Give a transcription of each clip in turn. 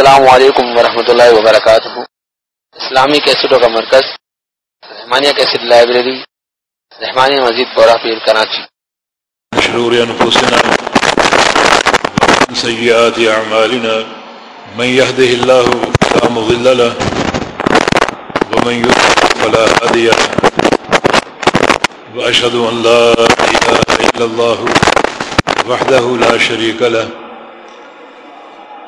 السلام علیکم ورحمۃ اللہ وبرکاتہ۔ اسلامی کیسٹوں کا مرکز، رحمانیہ کیسٹ لائبریری، رحمانیہ مزید بورا پیر کراچی۔ شرور انفسنا ومن سيئات اعمالنا، من يهده الله فلا مضل له ومن يضلل فلا هادي له۔ واشهد ان لا اله الا الله وحده لا شريك له۔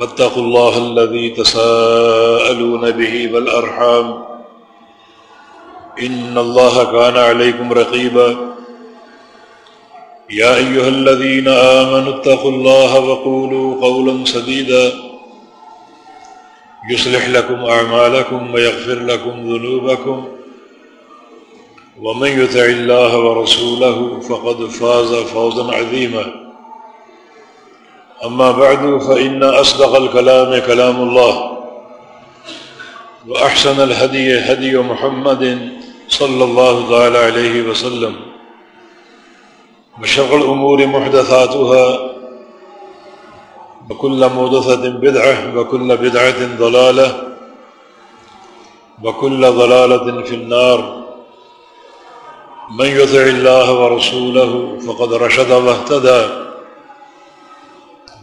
واتقوا الله الذي تساءلون به والأرحام إن الله كان عليكم رقيبا يا أيها الذين آمنوا اتقوا الله وقولوا قولا سديدا يصلح لكم أعمالكم ويغفر لكم ذنوبكم ومن يتع الله ورسوله فقد فاز فوزا عظيما أما بعد، فإن أصدق الكلام كلام الله، وأحسن الهدي هدي محمد صلى الله تعالى عليه وسلم وشغل الأمور محدثاتها، وكل مودثة بدعة، وكل بدعة ضلالة، وكل ضلالة في النار. من يثع الله ورسوله فقد رشد واهتدى.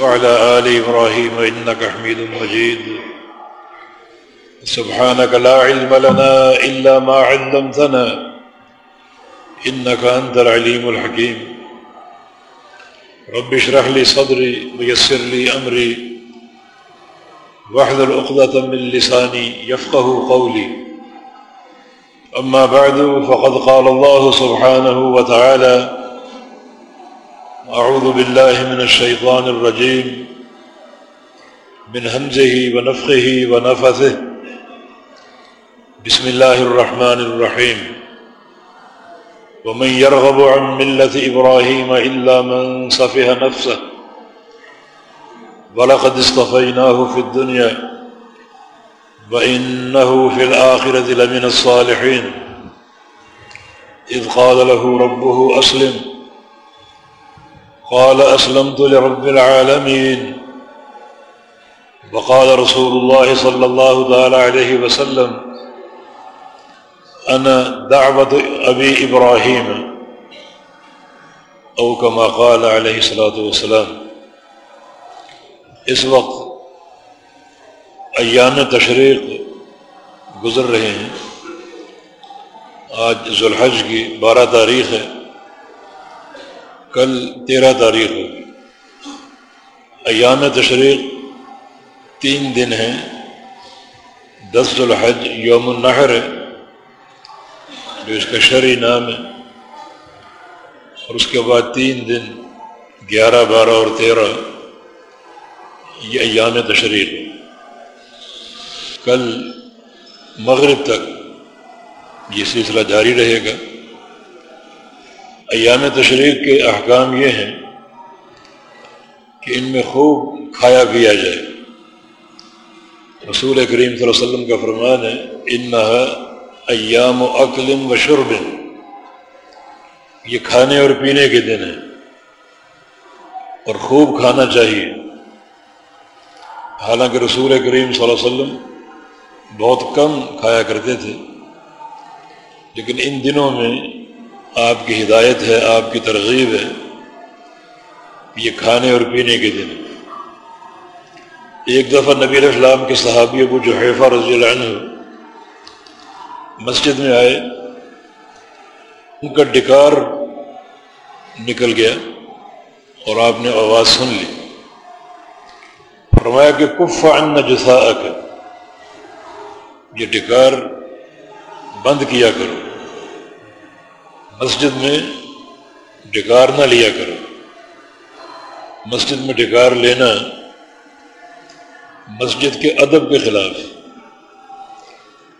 وعلى آل إبراهيم إنك حميد مجيد. سبحانك لا علم لنا إلا ما علمتنا. إنك أنت العليم الحكيم. رب اشرح لي صدري ويسر لي أمري. واحذر عقدة من لساني يفقه قولي. أما بعد، فقد قال الله سبحانه وتعالى أعوذ بالله من الشيطان الرجيم. من همزه ونفخه ونفثه. بسم الله الرحمن الرحيم. ومن يرغب عن ملة إبراهيم إلا من صفها نفسه. ولقد استفيناه في الدنيا. وإنه في الآخرة لمن الصالحين. إذ قال له ربه أسلم. قال أسلمت لرب العالمين. وقال رسول الله صلى الله تعالى عليه وسلم، أنا دعوة أبي إبراهيم، أو كما قال عليه الصلاة والسلام، اس وقت ایام تشریق گزر رہے ہیں۔ آج ذوالحج کی بارہ تاریخ ہے۔ کل تیرہ تاریخ ہوگی۔ ایام تشریق تین دن ہیں۔ دس الحج یوم النحر ہے جو اس کا شرعی نام ہے۔ اور اس کے بعد تین دن، گیارہ، بارہ اور تیرہ، یہ ایام تشریق۔ کل مغرب تک یہ سلسلہ جاری رہے گا۔ ایام تشریق کے احکام یہ ہیں کہ ان میں خوب کھایا پیا جائے۔ رسول کریم صلی اللہ علیہ وسلم کا فرمان ہے ان ایام و اکلم و شربن یہ کھانے اور پینے کے دن ہیں اور خوب کھانا چاہیے۔ حالانکہ رسول کریم صلی اللہ علیہ وسلم بہت کم کھایا کرتے تھے، لیکن ان دنوں میں آپ کی ہدایت ہے، آپ کی ترغیب ہے۔ یہ کھانے اور پینے کے دن۔ ایک دفعہ نبی السلام کے صحابی ابو جو رضی اللہ عنہ مسجد میں آئے۔ ان کا ڈکار نکل گیا اور آپ نے آواز سن لی۔ فرمایا کہ کف ان جسا یہ ڈکار بند کیا کرو۔ مسجد میں ڈکار نہ لیا کرو۔ مسجد میں ڈکار لینا مسجد کے ادب کے خلاف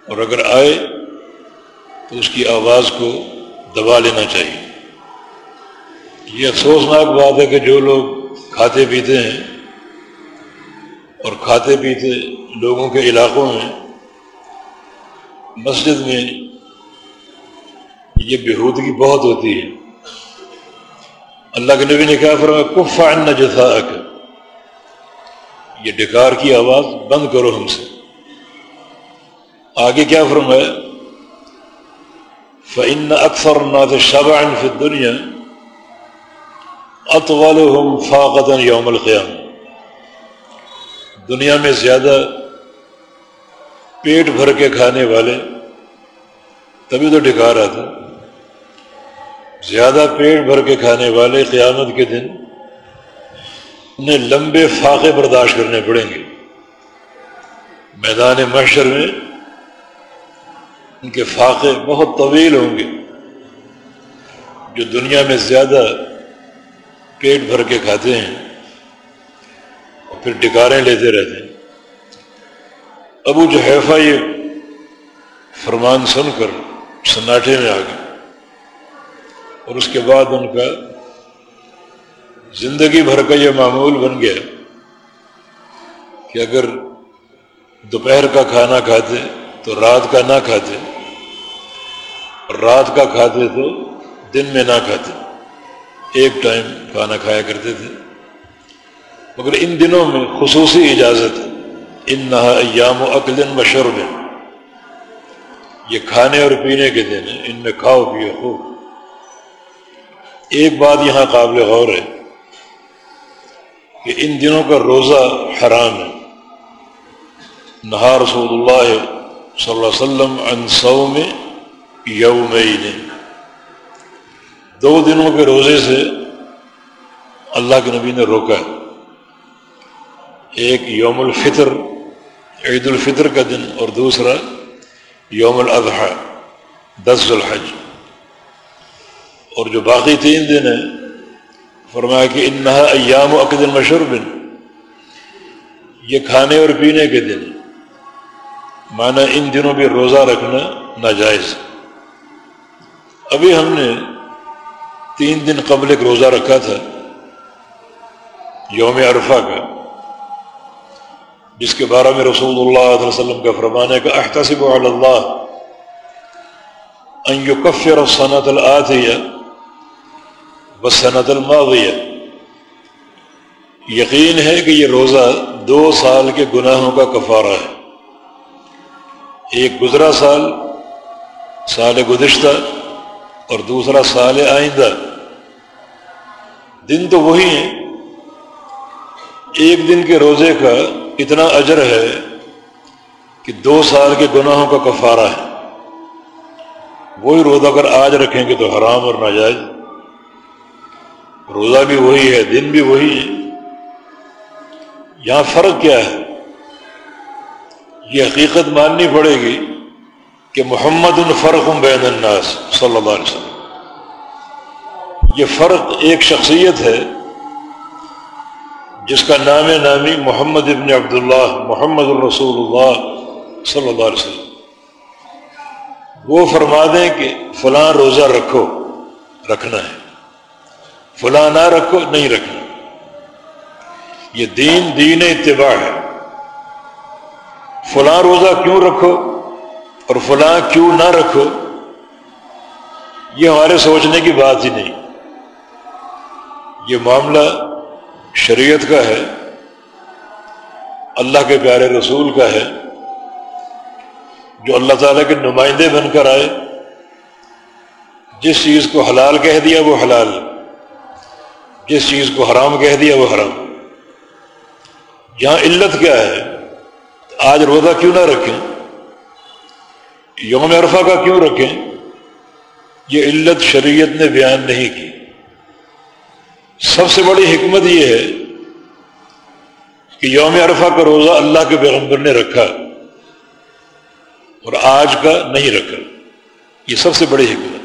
اور اگر آئے تو اس کی آواز کو دبا لینا چاہیے۔ یہ افسوسناک بات ہے کہ جو لوگ کھاتے پیتے ہیں اور کھاتے پیتے لوگوں کے علاقوں میں مسجد میں یہ بےحودگی بہت ہوتی ہے۔ اللہ کے نبی نے کہا، فرمایا کفا نہ جتھا یہ ڈکار کی آواز بند کرو ہم سے۔ آگے کیا فرمایا؟ فن اکثر نات شبع فی دنیا اطول فاقت یوم القیام دنیا میں زیادہ پیٹ بھر کے کھانے والے، تبھی تو ڈکار آتا زیادہ پیٹ بھر کے کھانے والے قیامت کے دن انہیں لمبے فاقے برداشت کرنے پڑیں گے۔ میدان محشر میں ان کے فاقے بہت طویل ہوں گے۔ جو دنیا میں زیادہ پیٹ بھر کے کھاتے ہیں اور پھر ڈکاریں لیتے رہتے ہیں۔ ابو جو یہ فرمان سن کر سناٹے میں آ گئے۔ اور اس کے بعد ان کا زندگی بھر کا یہ معمول بن گیا کہ اگر دوپہر کا کھانا کھاتے تو رات کا نہ کھاتے اور رات کا کھاتے تو دن میں نہ کھاتے، ایک ٹائم کھانا کھایا کرتے تھے۔ مگر ان دنوں میں خصوصی اجازت ان نہ ایام و اقلن بشرب یہ کھانے اور پینے کے دن ہیں، ان میں کھاؤ، پیو، خوب۔ ایک بات یہاں قابل غور ہے کہ ان دنوں کا روزہ حرام ہے۔ نہا رسول اللہ صلی اللہ علیہ وسلم انسو میں یوم دو دنوں کے روزے سے اللہ کے نبی نے روکا ایک یوم الفطر، عید الفطر کا دن اور دوسرا یوم الاضحیٰ، دس الحج اور جو باقی تین دن ہیں، فرمایا کہ ان نہا ایام و عقد مشربن یہ کھانے اور پینے کے دن۔ مانا ان دنوں بھی روزہ رکھنا ناجائز۔ ابھی ہم نے تین دن قبل ایک روزہ رکھا تھا، یوم عرفہ کا، جس کے بارے میں رسول اللہ علیہ وسلم کا فرمان ہے کہ احتسب اللہ ان یکفر السنت الآتیہ۔ بسنت الماضیہ یقین ہے کہ یہ روزہ دو سال کے گناہوں کا کفارہ ہے۔ ایک گزرا سال سال گزشتہ، اور دوسرا سال آئندہ۔ دن تو وہی ہیں۔ ایک دن کے روزے کا اتنا اجر ہے کہ دو سال کے گناہوں کا کفارہ ہے۔ وہی روزہ اگر آج رکھیں گے تو حرام اور ناجائز۔ روزہ بھی وہی ہے، دن بھی وہی ہے۔ یہاں فرق کیا ہے؟ یہ حقیقت ماننی پڑے گی کہ محمد الفرق بین الناس صلی اللہ علیہ وسلم۔ یہ فرق ایک شخصیت ہے جس کا نام نامی محمد ابن عبداللہ محمد الرسول اللہ صلی اللہ علیہ وسلم۔ وہ فرما دیں کہ فلاں روزہ رکھو، رکھنا ہے۔ فلاں نہ رکھو، نہیں رکھنا۔ یہ دین دین اتباع ہے۔ فلاں روزہ کیوں رکھو اور فلاں کیوں نہ رکھو، یہ ہمارے سوچنے کی بات ہی نہیں۔ یہ معاملہ شریعت کا ہے، اللہ کے پیارے رسول کا ہے، جو اللہ تعالیٰ کے نمائندے بن کر آئے۔ جس چیز کو حلال کہہ دیا، وہ حلال۔ جس چیز کو حرام کہہ دیا وہ حرام۔ یہاں علت کیا ہے؟ آج روزہ کیوں نہ رکھیں؟ یوم عرفہ کا کیوں رکھیں؟ یہ علت شریعت نے بیان نہیں کی۔ سب سے بڑی حکمت یہ ہے کہ یوم عرفہ کا روزہ اللہ کے پیغمبر نے رکھا اور آج کا نہیں رکھا۔ یہ سب سے بڑی حکمت۔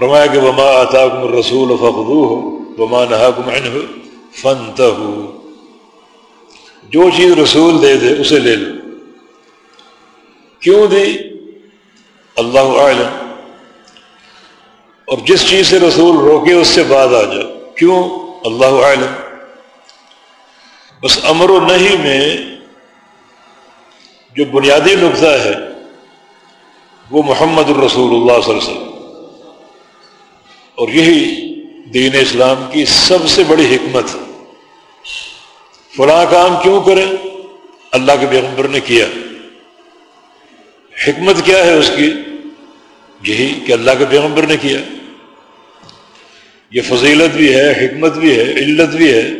فرمایا کہ وما آتا کم رسول فخو وما نہا کم ہو جو چیز رسول دے دے، اسے لے لو۔ کیوں دی؟ اللہ عالم اور جس چیز سے رسول روکے، اس سے بعد آ جاؤ۔ کیوں؟ اللہ عالم بس امر و نہیں میں جو بنیادی نقطہ ہے، وہ محمد الرسول اللہ صلی اللہ علیہ وسلم۔ اور یہی دین اسلام کی سب سے بڑی حکمت فلاں کام کیوں کریں؟ اللہ کے پیغمبر نے کیا۔ حکمت کیا ہے اس کی؟ یہی کہ اللہ کے پیغمبر نے کیا۔ یہ فضیلت بھی ہے، حکمت بھی ہے، علت بھی ہے۔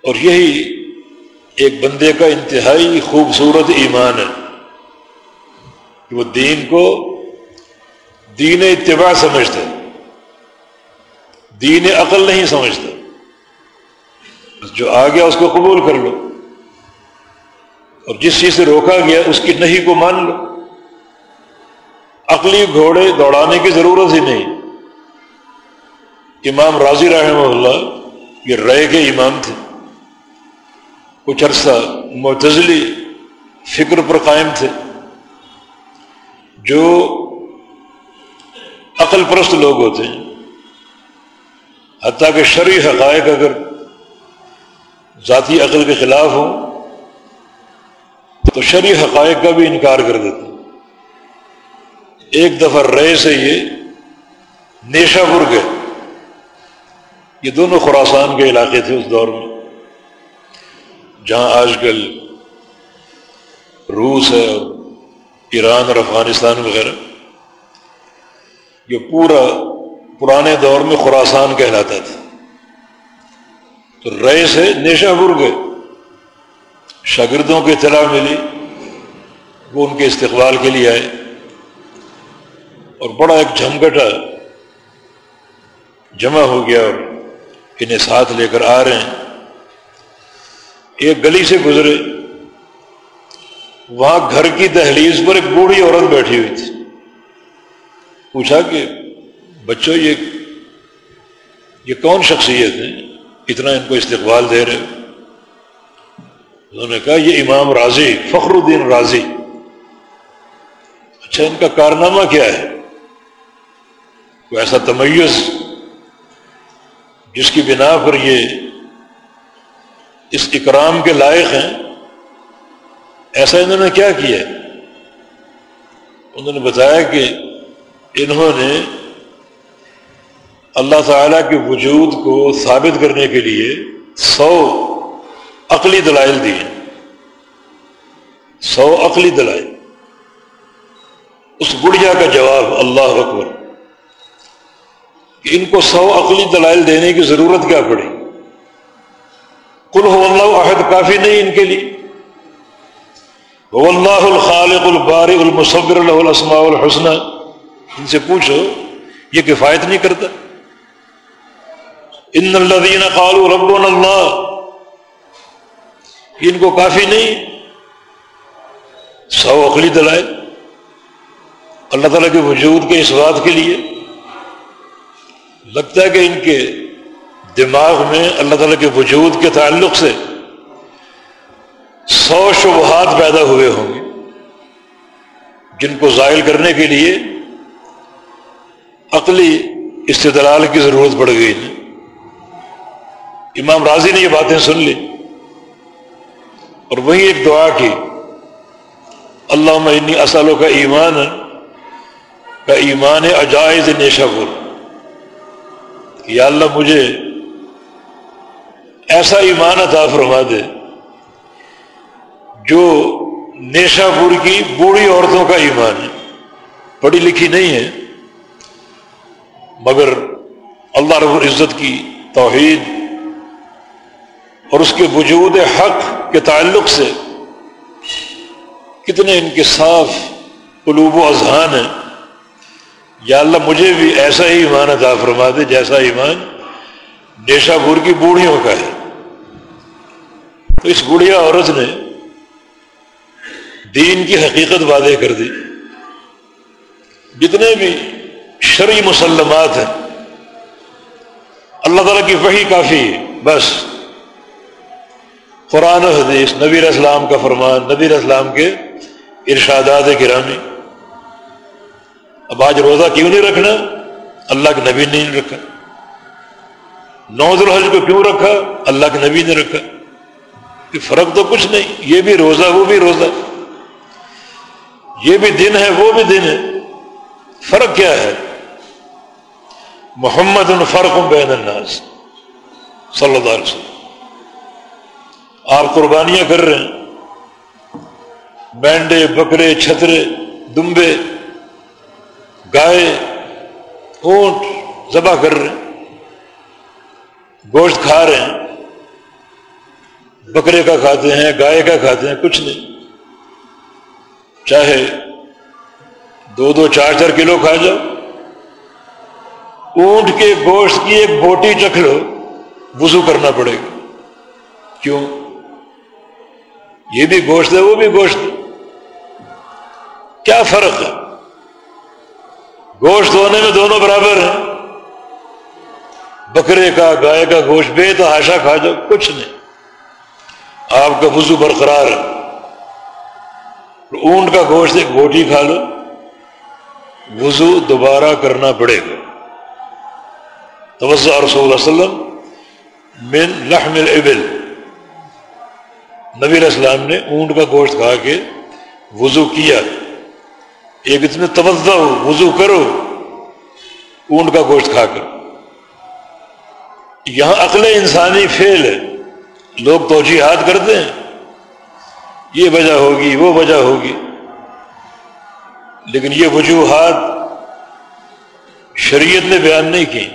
اور یہی ایک بندے کا انتہائی خوبصورت ایمان ہے کہ وہ دین کو دین اتباع سمجھتا دین عقل نہیں سمجھتا جو آ گیا اس کو قبول کر لو۔ اور جس چیز سے روکا گیا اس کی نہیں کو مان لو۔ عقلی گھوڑے دوڑانے کی ضرورت ہی نہیں۔ امام راضی رحمہ اللہ یہ رے کے امام تھے۔ کچھ عرصہ معتزلی فکر پر قائم تھے۔ جو عقل پرست لوگ ہوتے ہیں۔ حتیٰ کہ شرعی حقائق اگر ذاتی عقل کے خلاف ہوں، تو شرعی حقائق کا بھی انکار کر دیتے ایک دفعہ رے سے یہ نیشا پور گئے یہ دونوں خوراسان کے علاقے تھے اس دور میں، جہاں آج کل روس ہے اور ایران اور افغانستان وغیرہ۔ یہ پورا پرانے دور میں خوراسان کہلاتا تھا۔ تو رئے سے نیشا پور گئے۔ شاگردوں کی اطلاع ملی۔ وہ ان کے استقبال کے لیے آئے۔ اور بڑا ایک جھمگٹا جمع ہو گیا اور انہیں ساتھ لے کر آ رہے ہیں۔ ایک گلی سے گزرے۔ وہاں گھر کی دہلیز پر ایک بوڑھی عورت بیٹھی ہوئی تھی۔ پوچھا کہ بچوں، یہ یہ کون شخصیت ہے؟ اتنا ان کو استقبال دے رہے انہوں نے کہا، یہ امام راضی فخر الدین راضی۔ اچھا ان کا کارنامہ کیا ہے؟ کوئی ایسا تمیز جس کی بنا پر یہ اس اکرام کے لائق ہیں؟ ایسا انہوں نے کیا کیا؟ انہوں نے بتایا کہ انہوں نے اللہ تعالی کے وجود کو ثابت کرنے کے لیے سو عقلی دلائل دیے۔ سو عقلی دلائل۔ اس بڑھیا کا جواب اللہ اکبر۔ کہ ان کو سو عقلی دلائل دینے کی ضرورت کیا پڑی؟ کل ہو اللہ عہد کافی نہیں ان کے لیے۔ اللہ الخالق البار المصور الحسن ان سے پوچھو، یہ کفایت نہیں کرتا؟ ان الذین قالوا ربنا اللہ۔ ان کو کافی نہیں؟ سو عقلی دلائل۔ اللہ تعالیٰ کے وجود کے اس بات کے لیے لگتا ہے کہ ان کے دماغ میں اللہ تعالیٰ کے وجود کے تعلق سے سو شبہات پیدا ہوئے ہوں گے، جن کو ظاہر کرنے کے لیے عقلی استدلال کی ضرورت پڑ گئی۔ ہے امام راضی نے یہ باتیں سن لی۔ اور وہی ایک دعا کی اللہ معنی اصلوں کا ایمان کا ایمان عجائز نیشا پور یا اللہ مجھے ایسا ایمان عطا فرما دے، جو نیشا پور کی بوڑھی عورتوں کا ایمان ہے۔ پڑھی لکھی نہیں ہے۔ مگر اللہ رب العزت کی توحید اور اس کے وجود حق کے تعلق سے کتنے ان کے صاف قلوب و اذہان ہیں۔ یا اللہ مجھے بھی ایسا ہی ایمان ادا فرما دے جیسا ایمان نیشا پور کی بوڑھیوں کا ہے۔ تو اس بوڑھیا عورت نے دین کی حقیقت واضح کر دی۔ جتنے بھی شرعی مسلمات ہیں۔ اللہ تعالیٰ کی وہی کافی ہے، بس۔ قرآن و حدیث نبیر اسلام کا فرمان نبیر اسلام کے ارشادات گرامی۔ اب آج روزہ کیوں نہیں رکھنا؟ اللہ کے نبی نے رکھا۔ نوز الحج کو کیوں رکھا؟ اللہ کے نبی نے رکھا۔ کہ فرق تو کچھ نہیں، یہ بھی روزہ، وہ بھی روزہ۔ یہ بھی دن ہے، وہ بھی دن ہے۔ فرق کیا ہے؟ محمد الفرق بین الناس صلی اللہ علیہ وسلم آپ قربانیاں کر رہے ہیں بینڈے بکرے چھترے دمبے گائے اونٹ ذبح کر رہے ہیں گوشت کھا رہے ہیں بکرے کا کھاتے ہیں گائے کا کھاتے ہیں کچھ نہیں چاہے دو دو چار چار کلو کھا جاؤ اونٹ کے گوشت کی ایک بوٹی چکھ لو، وضو کرنا پڑے گا۔ کیوں؟ یہ بھی گوشت ہے، وہ بھی گوشت۔ ہے کیا فرق ہے؟ گوشت ہونے میں دونوں برابر ہیں۔ بکرے کا، گائے کا گوشت بے تو ہاشا کھا جاؤ، کچھ نہیں۔ آپ کا وضو برقرار ہے۔ اونٹ کا گوشت ایک بوٹی کھا لو، وضو دوبارہ کرنا پڑے گا۔ توجہ رسول اللہ علیہ وسلم من لحم الابل نبی علیہ السلام نے اونٹ کا گوشت کھا کے وضو کیا ایک اتنے توجہ ہو وضو کرو اونٹ کا گوشت کھا کر یہاں عقل انسانی فیل ہے لوگ توجیحات کرتے ہیں یہ وجہ ہوگی وہ وجہ ہوگی لیکن یہ وجوہات شریعت نے بیان نہیں کی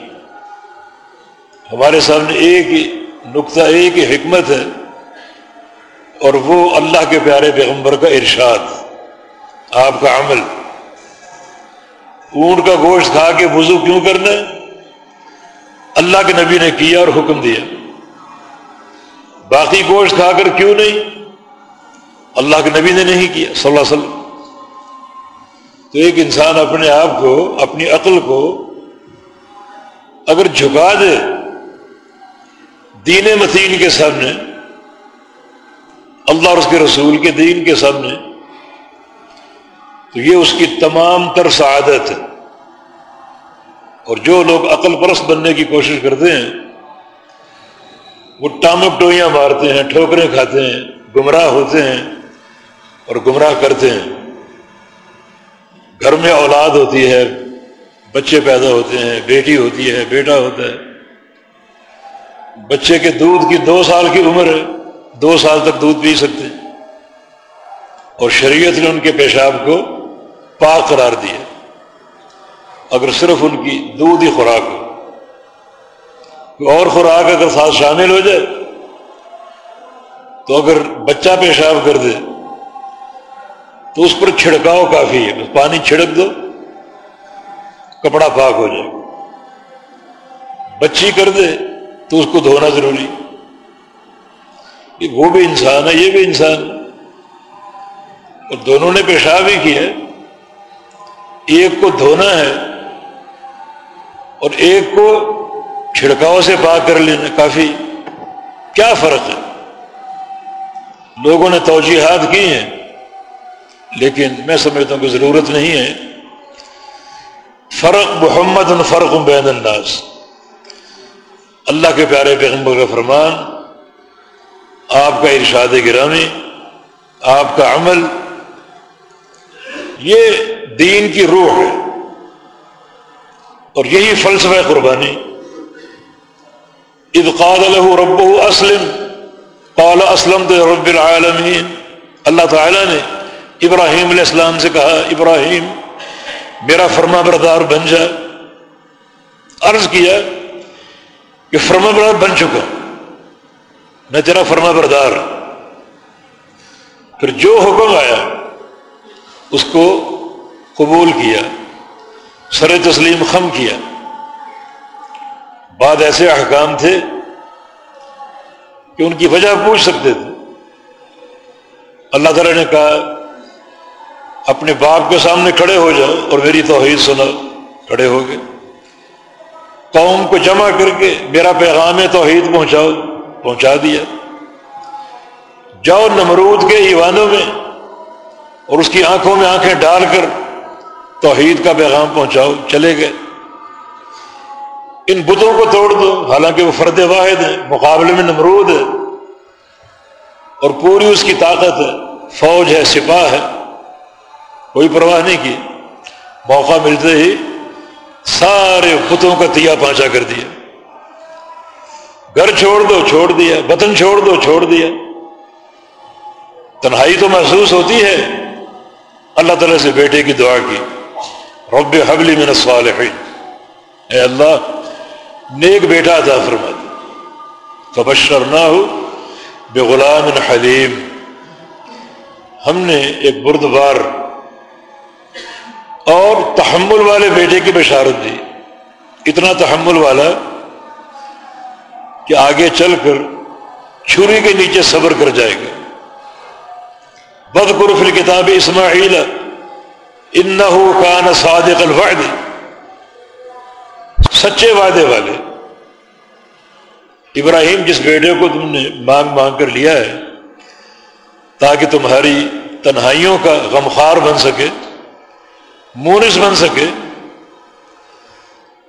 ہمارے سامنے ایک ہی نقطہ، ایک ہی حکمت ہے، اور وہ اللہ کے پیارے پیغمبر کا ارشاد، آپ کا عمل۔ اونٹ کا گوشت کھا کے وضو کیوں کرنا؟ ہے اللہ کے نبی نے کیا اور حکم دیا۔ باقی گوشت کھا کر کیوں نہیں؟ اللہ کے نبی نے نہیں کیا، صلی اللہ علیہ وسلم۔ تو ایک انسان اپنے آپ کو، اپنی عقل کو اگر جھکا دے دین متین کے سامنے، اللہ اور اس کے رسول کے دین کے سامنے، تو یہ اس کی تمام تر سعادت ہے۔ اور جو لوگ عقل پرست بننے کی کوشش کرتے ہیں، وہ ٹامک ٹوئیاں مارتے ہیں، ٹھوکریں کھاتے ہیں، گمراہ ہوتے ہیں اور گمراہ کرتے ہیں۔ گھر میں اولاد ہوتی ہے، بچے پیدا ہوتے ہیں، بیٹی ہوتی ہے، بیٹا ہوتا ہے۔ بچے کے دودھ کی دو سال کی عمر ہے، دو سال تک دودھ پی سکتے ہیں۔ اور شریعت نے ان کے پیشاب کو پاک قرار دیا۔ اگر صرف ان کی دودھ ہی خوراک ہو اور خوراک اگر ساتھ شامل ہو جائے، تو اگر بچہ پیشاب کر دے، تو اس پر چھڑکاؤ کافی ہے۔ پانی چھڑک دو، کپڑا پاک ہو جائے۔ بچی کر دے تو اس کو دھونا ضروری۔ وہ بھی انسان ہے، یہ بھی انسان۔ اور دونوں نے پیشاب ہی کیا۔ ایک کو دھونا ہے اور ایک کو چھڑکاؤ سے پاک کر لینا، کافی۔ کیا فرق ہے؟ لوگوں نے توجیحات کی ہیں، لیکن میں سمجھتا ہوں کہ ضرورت نہیں ہے۔ فرق محمد، فرق بین الناس۔ اللہ کے پیارے پیغمبر کا فرمان، آپ کا ارشاد گرامی، آپ کا عمل، یہ دین کی روح ہے۔ اور یہی فلسفہ قربانی۔ قال له رب اسلم، قال اسلم تو رب العالمین۔ اللہ تعالیٰ نے ابراہیم علیہ السلام سے کہا، ابراہیم، میرا فرما بردار بن جا۔ عرض کیا کہ فرما بردار بن چکا میں تیرا فرما بردار پھر جو حکم آیا، اس کو قبول کیا، سر تسلیم خم کیا۔ بعد ایسے احکام تھے کہ ان کی وجہ پوچھ سکتے تھے۔ اللہ تعالی نے کہا، اپنے باپ کے سامنے کھڑے ہو جاؤ اور میری توحید سنا کھڑے ہو گئے۔ قوم کو جمع کر کے میرا پیغام توحید پہنچاؤ پہنچا دیا۔ جاؤ نمرود کے ایوانوں میں اور اس کی آنکھوں میں آنکھیں ڈال کر توحید کا پیغام پہنچاؤ۔ چلے گئے۔ ان بتوں کو توڑ دو۔ حالانکہ وہ فرد واحد ہے مقابلے میں نمرود ہے اور پوری اس کی طاقت ہے۔ فوج ہے، سپاہ ہے۔ کوئی پرواہ نہیں کی۔ موقع ملتے ہی سارے بتوں کا تیا پانچا کر دیا۔ گھر چھوڑ دو، چھوڑ دیا۔ وطن چھوڑ دو، چھوڑ دیا۔ تنہائی تو محسوس ہوتی ہے۔ اللہ تعالیٰ سے بیٹے کی دعا کی۔ رب حبلی من الصالحین۔ اے اللہ، نیک بیٹا تھا فرما دیا فبشر نہ ہو بے غلام حلیم۔ ہم نے ایک بردبار اور تحمل والے بیٹے کی بشارت دی۔ اتنا تحمل والا کہ آگے چل کر چھری کے نیچے صبر کر جائے گا۔ بد قرف کتاب اسماعیل ان کان صادق الوعد۔ سچے وعدے والے۔ ابراہیم، جس بیٹے کو تم نے مانگ مانگ کر لیا ہے، تاکہ تمہاری تنہائیوں کا غمخار بن سکے۔ مونس بن سکے،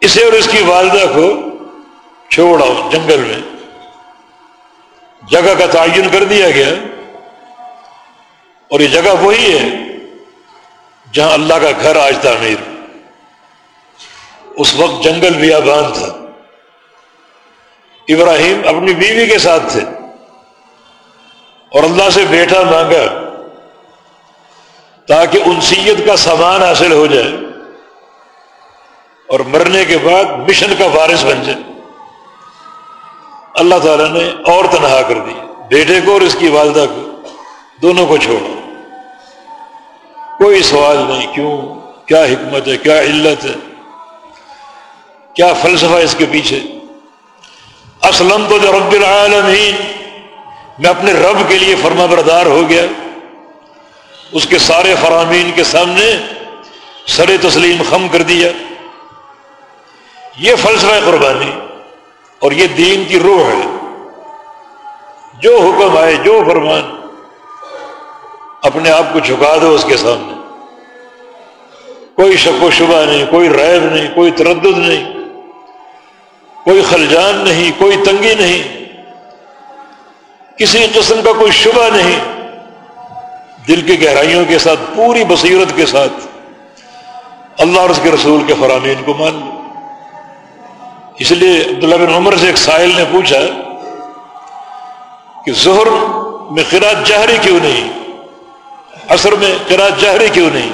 اسے اور اس کی والدہ کو چھوڑ آؤ جنگل میں۔ جگہ کا تعین کر دیا گیا۔ اور یہ جگہ وہی ہے جہاں اللہ کا گھر آج تعمیر۔ اس وقت جنگل بھی آبان تھا۔ ابراہیم اپنی بیوی کے ساتھ تھے۔ اور اللہ سے بیٹا مانگا۔ تاکہ انسیت کا سامان حاصل ہو جائے اور مرنے کے بعد مشن کا وارث بن جائے۔ اللہ تعالیٰ نے اور تنہا کر دی۔ بیٹے کو اور اس کی والدہ کو۔ دونوں کو چھوڑا۔ کوئی سوال نہیں، کیوں؟ کیا حکمت ہے؟ کیا علت ہے؟ کیا فلسفہ اس کے پیچھے؟ اسلم تو جو رب العالمین، میں اپنے رب کے لیے فرما بردار ہو گیا۔ اس کے سارے فرامین کے سامنے سر تسلیم خم کر دیا۔ یہ فلسفہ قربانی اور یہ دین کی روح ہے۔ جو حکم آئے، جو فرمان اپنے آپ کو جھکا دو اس کے سامنے۔ کوئی شک و شبہ نہیں، کوئی ریب نہیں، کوئی تردد نہیں، کوئی خلجان نہیں، کوئی تنگی نہیں۔ کسی قسم کا کوئی شبہ نہیں۔ دل کی گہرائیوں کے ساتھ، پوری بصیرت کے ساتھ اللہ اور اس کے رسول کے فرامین کو مان لو۔ اس لیے عبداللہ بن عمر سے ایک سائل نے پوچھا کہ ظہر میں قرآن جہری کیوں نہیں؟ عصر میں قرآن جہری کیوں نہیں؟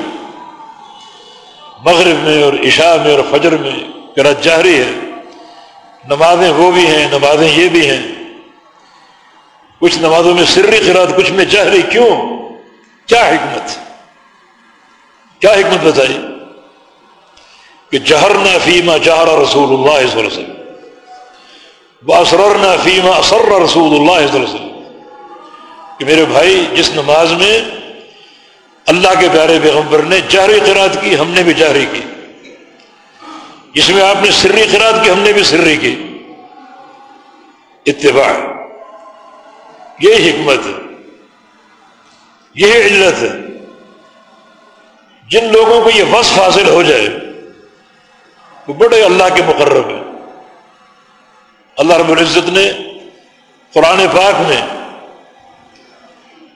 مغرب میں اور عشاء میں اور فجر میں قرآن جہری ہے۔ نمازیں وہ بھی ہیں، نمازیں یہ بھی ہیں۔ کچھ نمازوں میں سری خراط کچھ میں جہری کیوں؟ کیا حکمت؟ کیا حکمت بتائی؟ کہ جہرنا فیما جہر رسول اللہ صلی اللہ علیہ وسلم فیما اسر رسول اللہ صلی اللہ علیہ وسلم۔ کہ میرے بھائی، جس نماز میں اللہ کے پیارے پیغمبر نے جہری قرات کی، ہم نے بھی جہری کی۔ جس میں آپ نے سری خرات کی، ہم نے بھی سری کی۔ اتباع۔ یہ حکمت۔ ہے یہ علت ہے۔ جن لوگوں کو یہ وصف حاصل ہو جائے، وہ بڑے اللہ کے مقرب ہیں۔ اللہ رب العزت نے قرآن پاک میں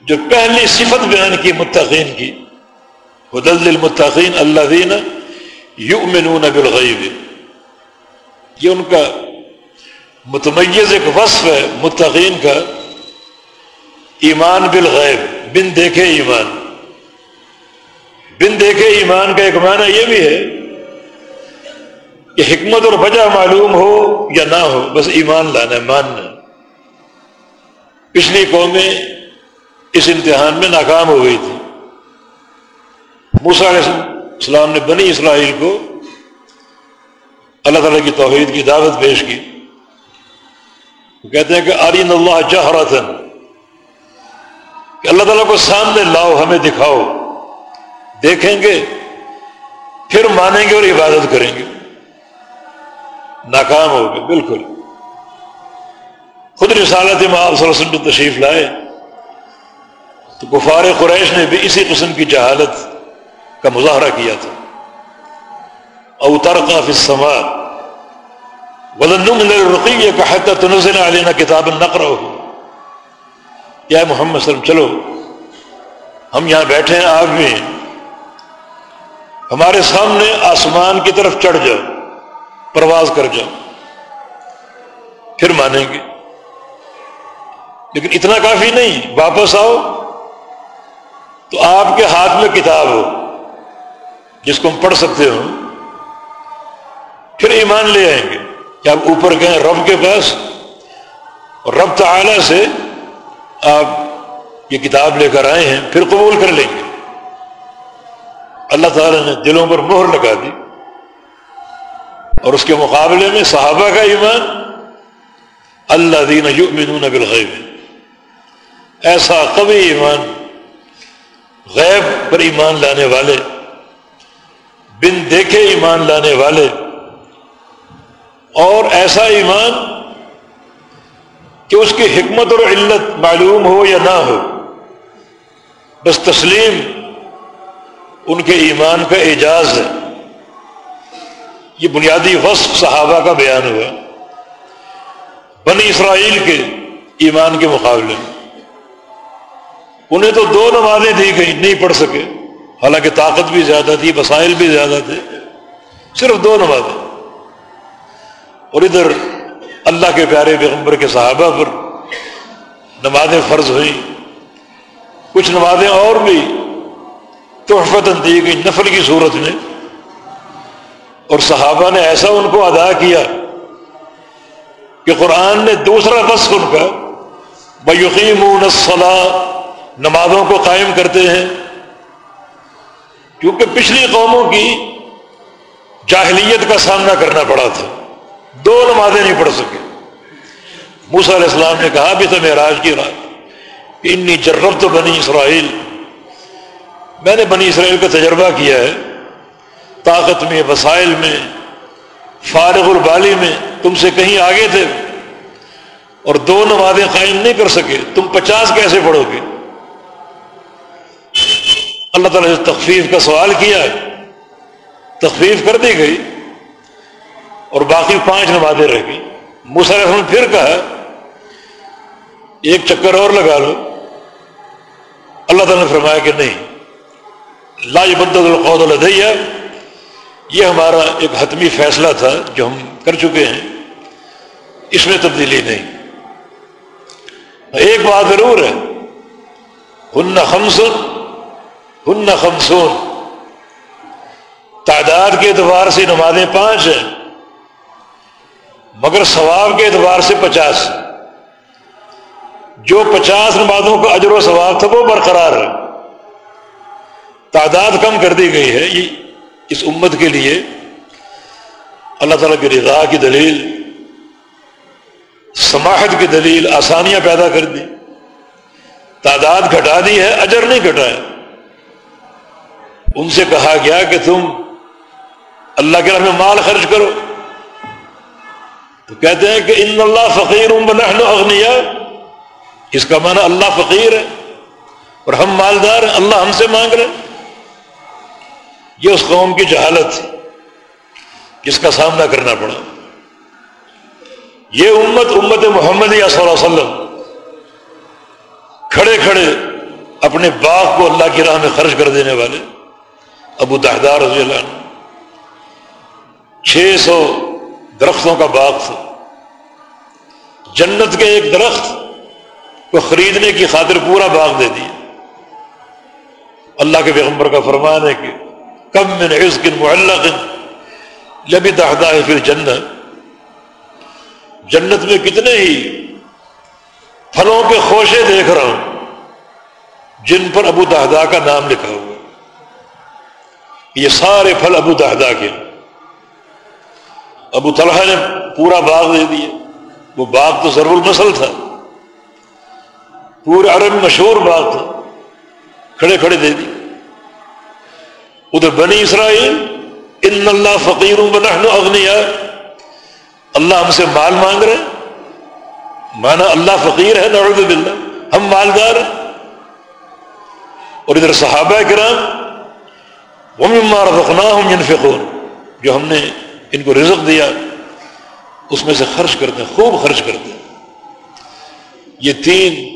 جو پہلی صفت بیان کی، متقین کی حدل المتقین اللہ دین یؤمنون بالغیب۔ یہ ان کا متمیز ایک وصف ہے، متقین کا ایمان بالغیب۔ بن دیکھے ایمان۔ بن دیکھے ایمان کا ایک معنی یہ بھی ہے کہ حکمت اور وجہ معلوم ہو یا نہ ہو، بس ایمان لانا، ماننا۔ پچھلی قومیں اس امتحان میں ناکام ہو گئی تھی موسا علیہ السلام نے بنی اسرائیل کو اللہ تعالیٰ کی توحید کی دعوت پیش کی۔ وہ کہتے ہیں کہ آرین اللہ جہرتن کہ اللہ تعالیٰ کو سامنے لاؤ، ہمیں دکھاؤ۔ دیکھیں گے، پھر مانیں گے اور عبادت کریں گے۔ ناکام ہو گئے، بالکل۔ خود رسالت میں آپ صلی اللہ علیہ وسلم تشریف لائے۔ تو کفار قریش نے بھی اسی قسم کی جہالت کا مظاہرہ کیا تھا۔ اوتر کا سما رقی کہ تنزل علینا کتاب نقر ہو کیا محمد وسلم، چلو، ہم یہاں بیٹھے ہیں آپ بھی ہمارے سامنے آسمان کی طرف چڑھ جاؤ، پرواز کر جاؤ، پھر مانیں گے۔ لیکن اتنا کافی نہیں، واپس آؤ۔ تو آپ کے ہاتھ میں کتاب ہو، جس کو ہم پڑھ سکتے ہو پھر ایمان لے آئیں گے۔ کہ آپ اوپر گئے، رب کے پاس، اور رب تعالی سے آپ یہ کتاب لے کر آئے ہیں، پھر قبول کر لیں گے۔ اللہ تعالیٰ نے دلوں پر مہر لگا دی۔ اور اس کے مقابلے میں صحابہ کا ایمان اللہ دین یؤمنون بالغیب ایسا قوی ایمان، غیب پر ایمان لانے والے بن دیکھے ایمان لانے والے، اور ایسا ایمان کہ اس کی حکمت اور علت معلوم ہو یا نہ ہو، بس تسلیم ان کے ایمان کا اعجاز ہے۔ یہ بنیادی وصف صحابہ کا بیان ہوا۔ بنی اسرائیل کے ایمان کے مقابلے میں۔ انہیں تو دو نمازیں دی گئی نہیں پڑھ سکے۔ حالانکہ طاقت بھی زیادہ تھی، وسائل بھی زیادہ تھے۔ صرف دو نمازیں۔ اور ادھر اللہ کے پیارے پیغمبر کے صحابہ پر نمازیں فرض ہوئیں۔ کچھ نمازیں اور بھی تحفت دی گئی نفل کی صورت میں۔ اور صحابہ نے ایسا ان کو ادا کیا کہ قرآن نے دوسرا وصف ان کا بقیم نمازوں کو قائم کرتے ہیں۔ کیونکہ پچھلی قوموں کی جاہلیت کا سامنا کرنا پڑا تھا۔ دو نمازیں نہیں پڑھ سکے۔ موسا علیہ السلام نے کہا بھی تھا معراج کی رات۔ انی جرب تو بنی اسرائیل۔ میں نے بنی اسرائیل کا تجربہ کیا ہے۔ طاقت میں، وسائل میں، فارغ البالی میں تم سے کہیں آگے تھے۔ اور دو نمازیں قائم نہیں کر سکے۔ تم پچاس کیسے پڑھو گے؟ اللہ تعالیٰ سے تخفیف کا سوال کیا۔ تخفیف کر دی گئی۔ اور باقی پانچ نمازیں رہ گئی مسلم نے پھر کہا، ایک چکر اور لگا لو۔ اللہ تعالیٰ نے فرمایا کہ نہیں، لا بدل القود الدیا یہ ہمارا ایک حتمی فیصلہ تھا جو ہم کر چکے ہیں۔ اس میں تبدیلی نہیں۔ ایک بات ضرور ہے۔ ہن خمسن ہن خمسون۔ تعداد کے اعتبار سے نمازیں پانچ ہیں۔ مگر ثواب کے اعتبار سے پچاس۔ جو پچاس نمازوں کا اجر و ثواب تھا وہ برقرار ہے تعداد کم کر دی گئی ہے یہ اس امت کے لیے۔ اللہ تعالیٰ کی رضا کی دلیل، سماحت کی دلیل آسانیاں پیدا کر دی۔ تعداد گھٹا دی ہے، اجر نہیں گھٹا ہے۔ ان سے کہا گیا کہ تم اللہ کے رحم مال خرچ کرو۔ تو کہتے ہیں کہ ان اللہ فقیر اغنیا اس کا معنی اللہ فقیر ہے اور ہم مالدار ہیں، اللہ ہم سے مانگ رہے یہ اس قوم کی جہالت جس کا سامنا کرنا پڑا۔ یہ امت امت محمد یا صلی اللہ علیہ وسلم، کھڑے کھڑے اپنے باغ کو اللہ کی راہ میں خرچ کر دینے والے۔ ابو دہدار رضی اللہ عنہ، چھ سو درختوں کا باغ تھا۔ جنت کے ایک درخت کو خریدنے کی خاطر پورا باغ دے دیا۔ اللہ کے پیغمبر کا فرمان ہے کہ کم من عزق معلق لبی دہدا ہے پھر جنت جنت میں کتنے ہی پھلوں کے خوشے دیکھ رہا ہوں، جن پر ابو دہدا کا نام لکھا ہوا۔ یہ سارے پھل ابو دہدا کے ابو طلحہ نے پورا باغ دے دیا۔ وہ باغ تو ضرور المسل تھا۔ پورے عرب مشہور باغ تھا کھڑے کھڑے دے دی۔ ادھر بنی اسرائیل، ان اللہ فقیر بنحن اغنیا اللہ ہم سے مال مانگ رہے مانا اللہ فقیر ہے، نعوذ باللہ۔ ہم مالدار ہیں۔ اور ادھر صحابہ کرام وہ مار رکھنا ہوں ينفقون۔ جو ہم نے ان کو رزق دیا، اس میں سے خرچ کرتے ہیں، خوب خرچ کرتے ہیں۔ یہ تین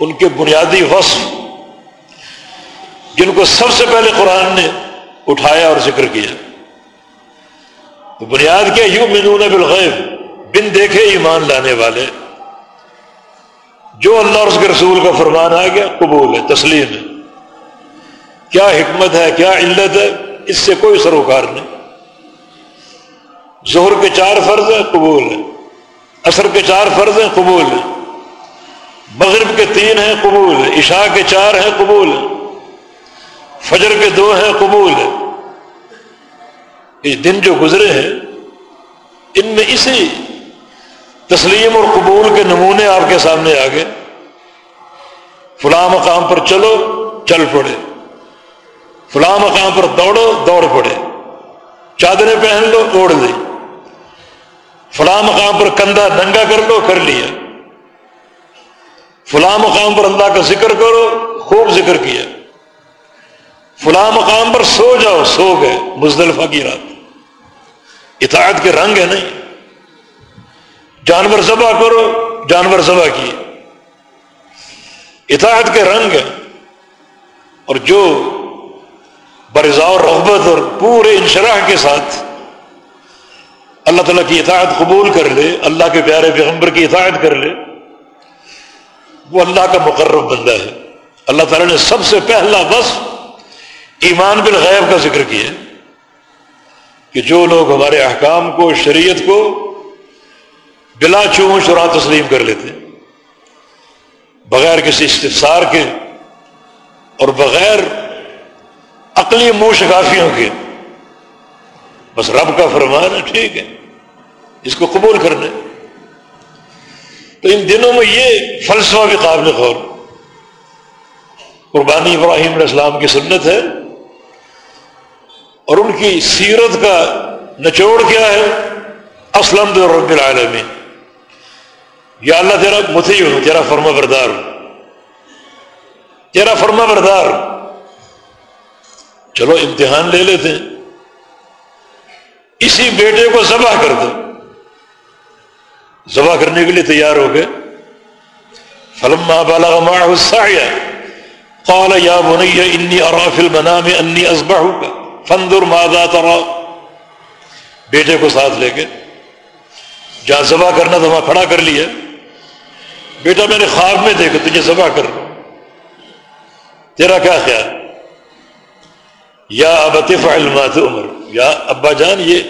ان کے بنیادی وصف جن کو سب سے پہلے قرآن نے اٹھایا اور ذکر کیا۔ تو بنیاد کیا یوں منون بالغیب، بن دیکھے ایمان لانے والے۔ جو اللہ اور اس کے رسول کا فرمان آ گیا، قبول ہے، تسلیم ہے۔ کیا حکمت ہے، کیا علت ہے، اس سے کوئی سروکار نہیں۔ ظہر کے چار فرض ہیں، قبول ہے عصر کے چار فرض ہیں، قبول ہے مغرب کے تین ہیں، قبول ہے عشاء کے چار ہیں، قبول ہے فجر کے دو ہیں، قبول ہے یہ دن جو گزرے ہیں، ان میں اسی تسلیم اور قبول کے نمونے آپ کے سامنے آ گئے۔ فلاں مقام پر چلو، چل پڑے۔ فلاں مقام پر دوڑو، دوڑ پڑے۔ چادریں پہن لو، اوڑھ لی۔ فلاں مقام پر کندھا ننگا کر لو، کر لیا۔ فلاں مقام پر اللہ کا ذکر کرو، خوب ذکر کیا۔ فلاں مقام پر سو جاؤ، سو گئے۔ مزدلفہ کی رات۔ اطاعت کے رنگ ہے نہیں۔ جانور ذبح کرو، جانور ذبح کیے۔ اطاعت کے رنگ ہے اور جو برضا اور رغبت اور پورے انشراح کے ساتھ اللہ تعالیٰ کی اطاعت قبول کر لے، اللہ کے پیارے پیغمبر کی اطاعت کر لے۔ وہ اللہ کا مقرب بندہ ہے۔ اللہ تعالیٰ نے سب سے پہلا بس ایمان بالغیب کا ذکر کیا کہ جو لوگ ہمارے احکام کو، شریعت کو بلا چون شرا تسلیم کر لیتے بغیر کسی استفسار کے اور بغیر عقلی منہ شکافیوں کے بس رب کا فرمان ہے، ٹھیک ہے۔ اس کو قبول کرنے تو ان دنوں میں یہ فلسفہ بھی قابل غور۔ قربانی ابراہیم علیہ السلام کی سنت ہے۔ اور ان کی سیرت کا نچوڑ کیا ہے۔ اسلم رب العالمین۔ یا اللہ تیرا متھی ہوں تیرا فرما بردار۔ ہوں تیرا فرما بردار۔ چلو امتحان لے لیتے ہیں۔ اسی بیٹے کو ذبح کر دو۔ ذبح کرنے کے لیے تیار ہو گئے۔ فلم ماں بالا غصہ قال، یا بنیا انی اراف المنام انی ازبا ہوگا فندر مادا ترا۔ بیٹے کو ساتھ لے کے جہاں ذبح کرنا تو وہاں کھڑا کر لیا۔ بیٹا، میں نے خواب میں دیکھا، تجھے ذبح کر تیرا کیا خیال؟ یا ابتف علمات عمر یا ابا جان، یہ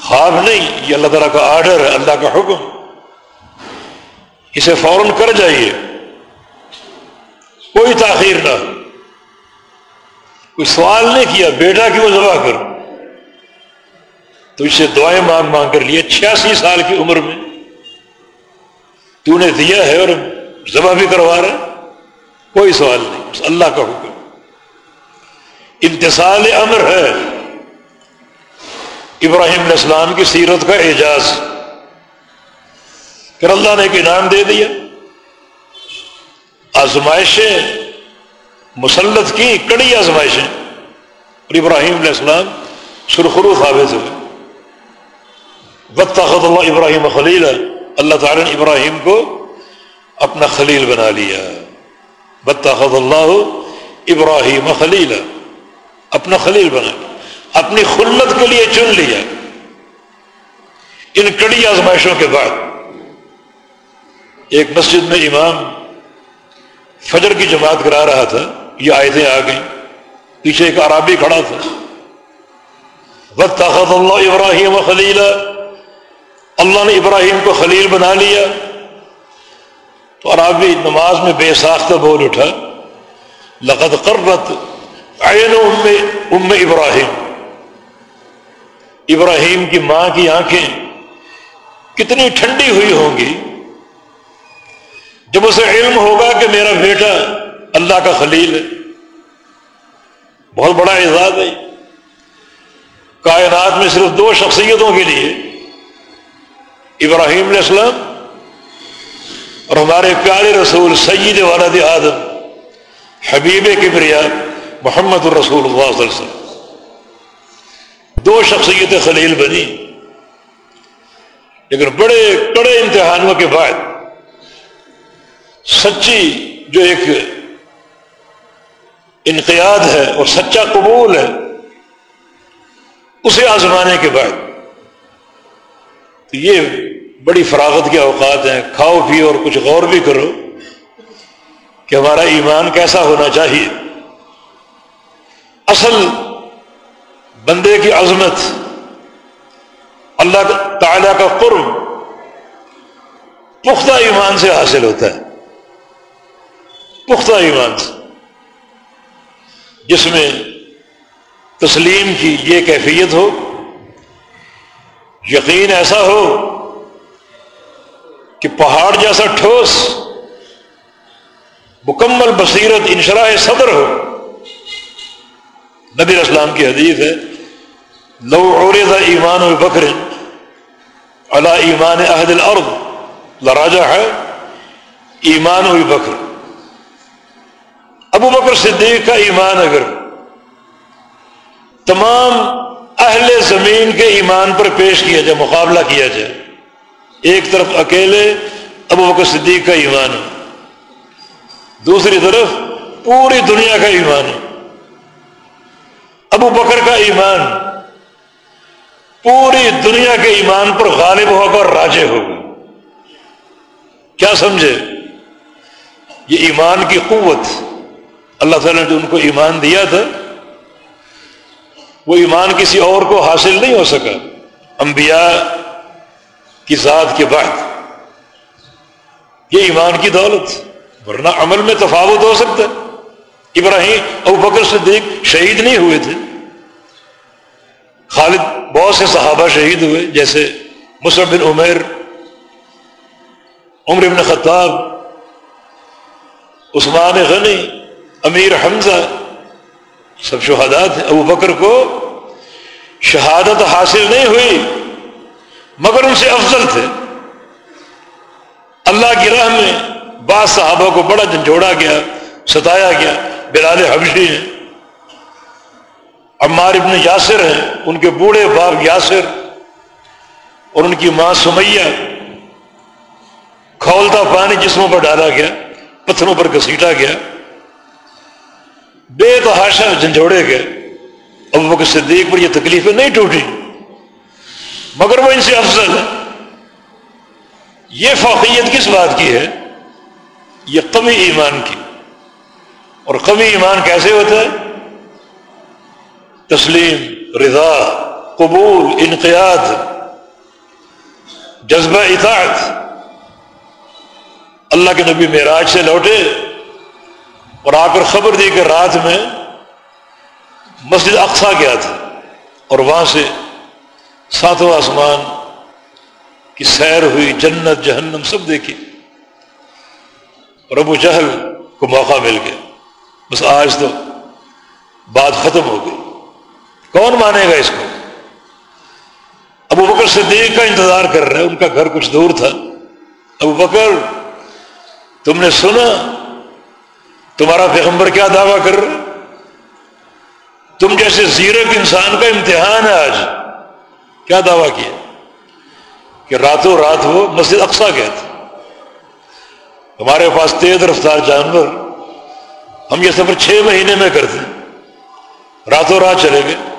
خواب نہیں، یہ اللہ تعالیٰ کا آرڈر ہے، اللہ کا حکم۔ اسے فوراً کر جائیے۔ کوئی تاخیر نہ۔ ہو کوئی سوال نہیں کیا، بیٹا کیوں ذبح کر؟ تو اسے دعائیں مانگ مانگ کر لیے۔ چھیاسی سال کی عمر میں تو نے دیا ہے اور ذبح بھی کروا رہا کوئی سوال نہیں، بس اللہ کا حکم۔ امتصال امر ہے۔ ابراہیم علیہ السلام کی سیرت کا اعجاز۔ پھر اللہ نے ایک انعام دے دیا۔ آزمائشیں، مسلط کی کڑی آزمائشیں۔ اور ابراہیم علیہ السلام سرخرو ثابت ہوئے۔ وقت اللہ ابراہیم خلیل اللہ تعالی نے ابراہیم کو اپنا خلیل بنا لیا۔ بطاخت اللہ ابراہیم خلیل اپنا خلیل بنا لیا۔ اپنی خلت کے لیے چن لیا۔ ان کڑی آزمائشوں کے بعد ایک مسجد میں امام فجر کی جماعت کرا رہا تھا، یہ آیتیں آ گئیں۔ پیچھے ایک عرابی کھڑا تھا۔ وقت طاقت اللہ ابراہیم خلیل اللہ نے ابراہیم کو خلیل بنا لیا۔ تو عرابی نماز میں بے ساختہ بول اٹھا۔ لقد قرت عین ام ام ابراہیم ابراہیم کی ماں کی آنکھیں کتنی ٹھنڈی ہوئی ہوں گی جب اسے علم ہوگا کہ میرا بیٹا اللہ کا خلیل ہے۔ بہت بڑا اعزاز ہے۔ کائنات میں صرف دو شخصیتوں کے لیے ابراہیم علیہ السلام اور ہمارے پیارے رسول سید والد آدم، حبیب کبریا، محمد الرسول اللہ صلی اللہ علیہ وسلم۔ دو شخصیت خلیل بنی۔ لیکن بڑے بڑے امتحانوں کے بعد سچی جو ایک انقیاد ہے اور سچا قبول ہے، اسے آزمانے کے بعد تو یہ بڑی فراغت کے اوقات ہیں۔ کھاؤ پیو اور کچھ غور بھی کرو کہ ہمارا ایمان کیسا ہونا چاہیے۔ اصل بندے کی عظمت، اللہ تعالی کا قرب پختہ ایمان سے حاصل ہوتا ہے۔ پختہ ایمان سے۔ جس میں تسلیم کی یہ کیفیت ہو، یقین ایسا ہو کہ پہاڑ جیسا ٹھوس، مکمل بصیرت انشراح صدر ہو۔ نبی اسلام کی حدیث ہے لو عورض ایمان و بکر اللہ ایمان عہد الارض لراجا ہے ایمان و بکر ابو بکر صدیق کا ایمان اگر تمام اہل زمین کے ایمان پر پیش کیا جائے، مقابلہ کیا جائے. ایک طرف اکیلے، ابو بکر صدیق کا ایمان. ہے دوسری طرف پوری دنیا کا ایمان. ہے ابو بکر کا ایمان. پوری دنیا کے ایمان پر غالب ہوگا اور راجے ہوگا کیا سمجھے؟ یہ ایمان کی قوت۔ اللہ تعالیٰ نے جو ان کو ایمان دیا تھا، وہ ایمان کسی اور کو حاصل نہیں ہو سکا۔ انبیاء کی ذات کے بعد۔ یہ ایمان کی دولت۔ ورنہ عمل میں تفاوت ہو سکتا۔ ہے ابراہیم، ابو بکر صدیق شہید نہیں ہوئے تھے۔ خالد، بہت سے صحابہ شہید ہوئے، جیسے مصعب بن عمیر عمر بن خطاب، عثمان غنی، امیر حمزہ، سب شہادات ہیں ابو بکر کو شہادت حاصل نہیں ہوئی، مگر ان سے افضل تھے۔ اللہ کی راہ میں بعض صحابہ کو بڑا جھنجھوڑا گیا، ستایا گیا، بلال حبشی ہیں۔ عمار ابن یاسر ہیں، ان کے بوڑھے باپ یاسر اور ان کی ماں سمیہ۔ کھولتا پانی جسموں پر ڈالا گیا، پتھروں پر گھسیٹا گیا۔ بے تحاشا جھنجھوڑے گئے۔ اب وہ صدیق پر یہ تکلیفیں نہیں ٹوٹی، مگر وہ ان سے افضل ہے یہ فوقیت کس بات کی ہے؟ یہ قوی ایمان کی۔ اور قوی ایمان کیسے ہوتا ہے؟ تسلیم، رضا، قبول، انقیاد، جذبہ، اطاعت۔ اللہ کے نبی معراج سے لوٹے اور آ کر خبر دی کہ رات میں مسجد اقسا گیا تھا اور وہاں سے ساتوں آسمان کی سیر ہوئی، جنت، جہنم سب دیکھی۔ اور ابو جہل کو موقع مل گیا۔ بس آج تو بات ختم ہو گئی۔ کون مانے گا اس کو؟ ابو بکر صدیق کا انتظار کر رہے ان کا گھر کچھ دور تھا۔ ابو بکر، تم نے سنا؟ تمہارا پیغمبر کیا دعویٰ کر رہے؟ تم جیسے زیرک انسان کا امتحان ہے آج۔ کیا دعویٰ کیا؟ کہ راتوں رات وہ مسجد اقسا گئے تھے۔ ہمارے پاس تیز رفتار جانور، ہم یہ سفر چھ مہینے میں کرتے راتوں رات چلے گئے۔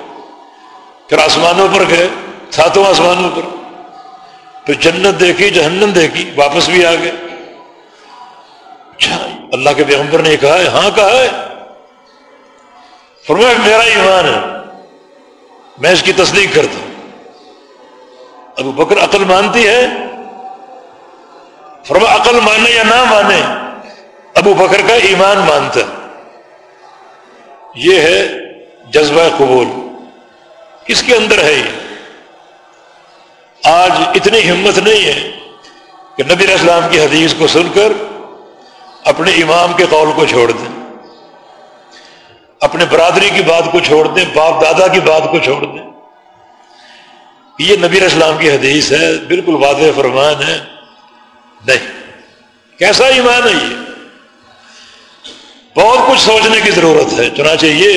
پھر آسمانوں پر گئے، ساتوں آسمانوں پر۔ پھر جنت دیکھی، جہنم دیکھی، واپس بھی آ گئے۔ اچھا اللہ کے پیغمبر نے کہا ہے ہاں کہا ہے۔ فرمایا، میرا ایمان ہے، میں اس کی تصدیق کرتا ہوں۔ ابو بکر عقل مانتی ہے۔ فرما عقل مانے یا نہ مانے، ابو بکر کا ایمان مانتا ہے۔ یہ ہے جذبہ قبول۔ کس کے اندر ہے یہ؟ آج اتنی ہمت نہیں ہے کہ نبی اسلام کی حدیث کو سن کر اپنے امام کے قول کو چھوڑ دیں، اپنے برادری کی بات کو چھوڑ دیں، باپ دادا کی بات کو چھوڑ دیں۔ یہ نبی اسلام کی حدیث ہے، بالکل واضح فرمان ہے۔ نہیں، کیسا ایمان ہے یہ؟ بہت کچھ سوچنے کی ضرورت ہے، چنانچہ یہ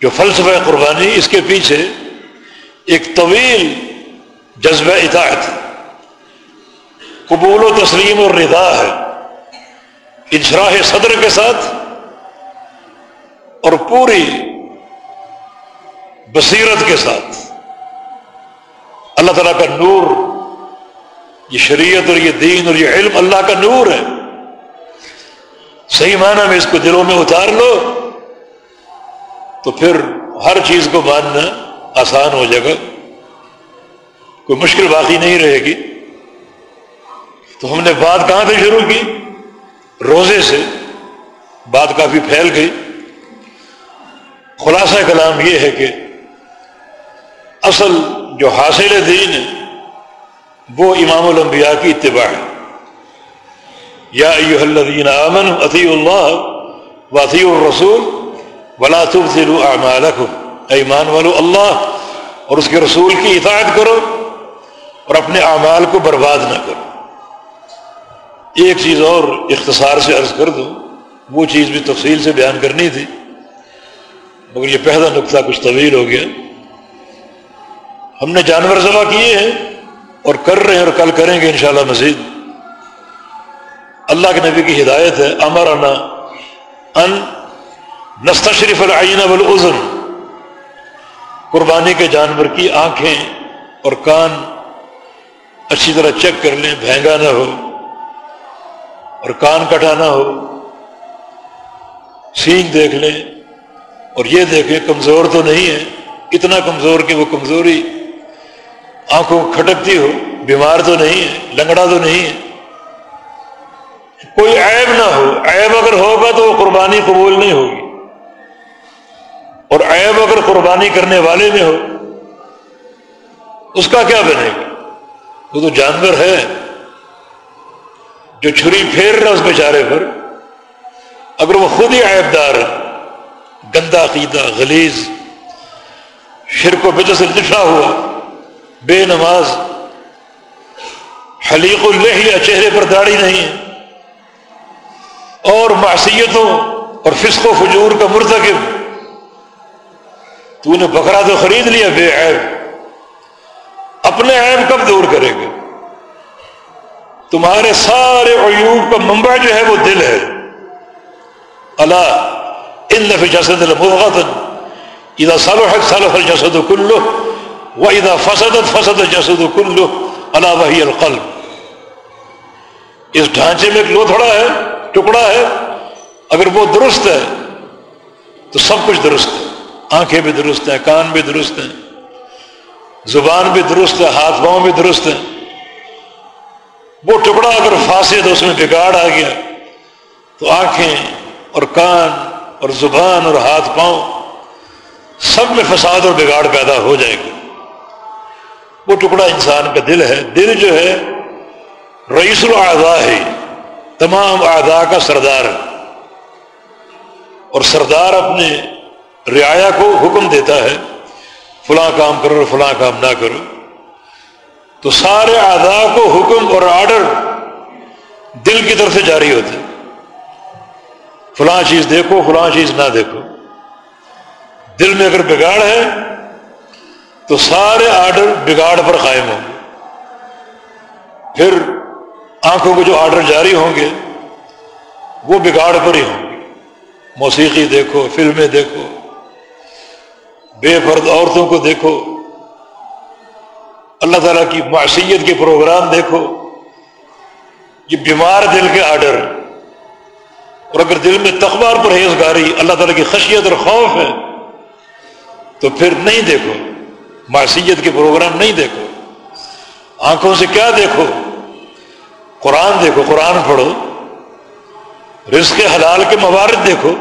جو فلسفہ قربانی اس کے پیچھے ایک طویل جذبہ اطاعت قبول و تسلیم اور ردا ہے۔ انشراح صدر کے ساتھ اور پوری بصیرت کے ساتھ۔ اللہ تعالیٰ کا نور، یہ شریعت اور یہ دین اور یہ علم اللہ کا نور ہے۔ صحیح معنی میں اس کو دلوں میں اتار لو۔ تو پھر ہر چیز کو ماننا آسان ہو جائے گا۔ کوئی مشکل باقی نہیں رہے گی۔ تو ہم نے بات کہاں سے شروع کی؟ روزے سے۔ بات کافی پھیل گئی۔ خلاصہ کلام یہ ہے کہ اصل جو حاصل دین ہے، وہ امام الانبیاء کی اتباع ہے۔ یا ایوہ الذین آمنوا اطیعوا اللہ و الرسول ولا تبذلوا اعمالکم ایمان والو، اللہ اور اس کے رسول کی اطاعت کرو اور اپنے اعمال کو برباد نہ کرو۔ ایک چیز اور اختصار سے عرض کر دوں، وہ چیز بھی تفصیل سے بیان کرنی تھی، مگر یہ پہلا نقطہ کچھ طویل ہو گیا۔ ہم نے جانور ذبح کیے ہیں اور کر رہے ہیں اور کل کریں گے انشاءاللہ مزید۔ اللہ کے نبی کی ہدایت ہے امر ان نستشریف العین والعظم قربانی کے جانور کی آنکھیں اور کان اچھی طرح چیک کر لیں، بھینگا نہ ہو اور کان کٹا نہ ہو۔ سینگ دیکھ لیں اور یہ دیکھیں، کمزور تو نہیں ہے، اتنا کمزور کہ وہ کمزوری آنکھوں کھٹکتی ہو، بیمار تو نہیں ہے، لنگڑا تو نہیں ہے۔ کوئی عیب نہ ہو، عیب اگر ہوگا تو وہ قربانی قبول نہیں ہوگی۔ اور عیب اگر قربانی کرنے والے میں ہو، اس کا کیا بنے گا؟ وہ تو جانور ہے، جو چھری پھیر رہا اس بیچارے پر، اگر وہ خود ہی عیب دار ہے گندا عقیدہ، غلیظ، شرک و بچوں سے لٹا ہوا، بے نماز، حلیق الحلیہ چہرے پر داڑھی نہیں ہے، اور معصیتوں اور فسق و فجور کا مرتکب تو نے بکرا تو خرید لیا، بے عیب۔ اپنے عیب کب دور کرے گا تمہارے سارے عیوب کا منبع جو ہے وہ دل ہے۔ اللہ ان نفی جسد اذا صلحت صلح الجسد كله، واذا فسدت فسد الجسد كله، الا وهي القلب۔ اس ڈھانچے میں ایک لوتھڑا ہے، ٹکڑا ہے، اگر وہ درست ہے، تو سب کچھ درست ہے۔ آنکھیں بھی درست ہیں، کان بھی درست ہیں، زبان بھی درست ہے، ہاتھ پاؤں بھی درست ہیں۔ وہ ٹکڑا اگر پھانسے تو اس میں بگاڑ آ گیا، تو آنکھیں اور کان اور زبان اور ہاتھ پاؤں سب میں فساد اور بگاڑ پیدا ہو جائے گا وہ ٹکڑا انسان کا دل ہے۔ دل جو ہے، رئیس الاعضاء ہے۔ تمام اعضاء کا سردار ہے۔ اور سردار اپنے رعایا کو حکم دیتا ہے، فلاں کام کرو اور فلاں کام نہ کرو۔ تو سارے اعضاء کو حکم اور آرڈر دل کی طرف سے جاری ہوتے فلاں چیز دیکھو، فلاں چیز نہ دیکھو۔ دل میں اگر بگاڑ ہے، تو سارے آرڈر بگاڑ پر قائم ہوں گے۔ پھر آنکھوں کو جو آرڈر جاری ہوں گے، وہ بگاڑ پر ہی ہوں گے۔ موسیقی دیکھو، فلمیں دیکھو۔ بے فرد عورتوں کو دیکھو۔ اللہ تعالیٰ کی معصیت کے پروگرام دیکھو۔ یہ بیمار دل کے آرڈر اور اگر دل میں تخبار پرہیزگاری اللہ تعالیٰ کی خشیت اور خوف ہے، تو پھر نہیں دیکھو۔ معصیت کے پروگرام نہیں دیکھو۔ آنکھوں سے کیا دیکھو؟ قرآن دیکھو، قرآن پڑھو۔ رزق حلال کے موارد دیکھو۔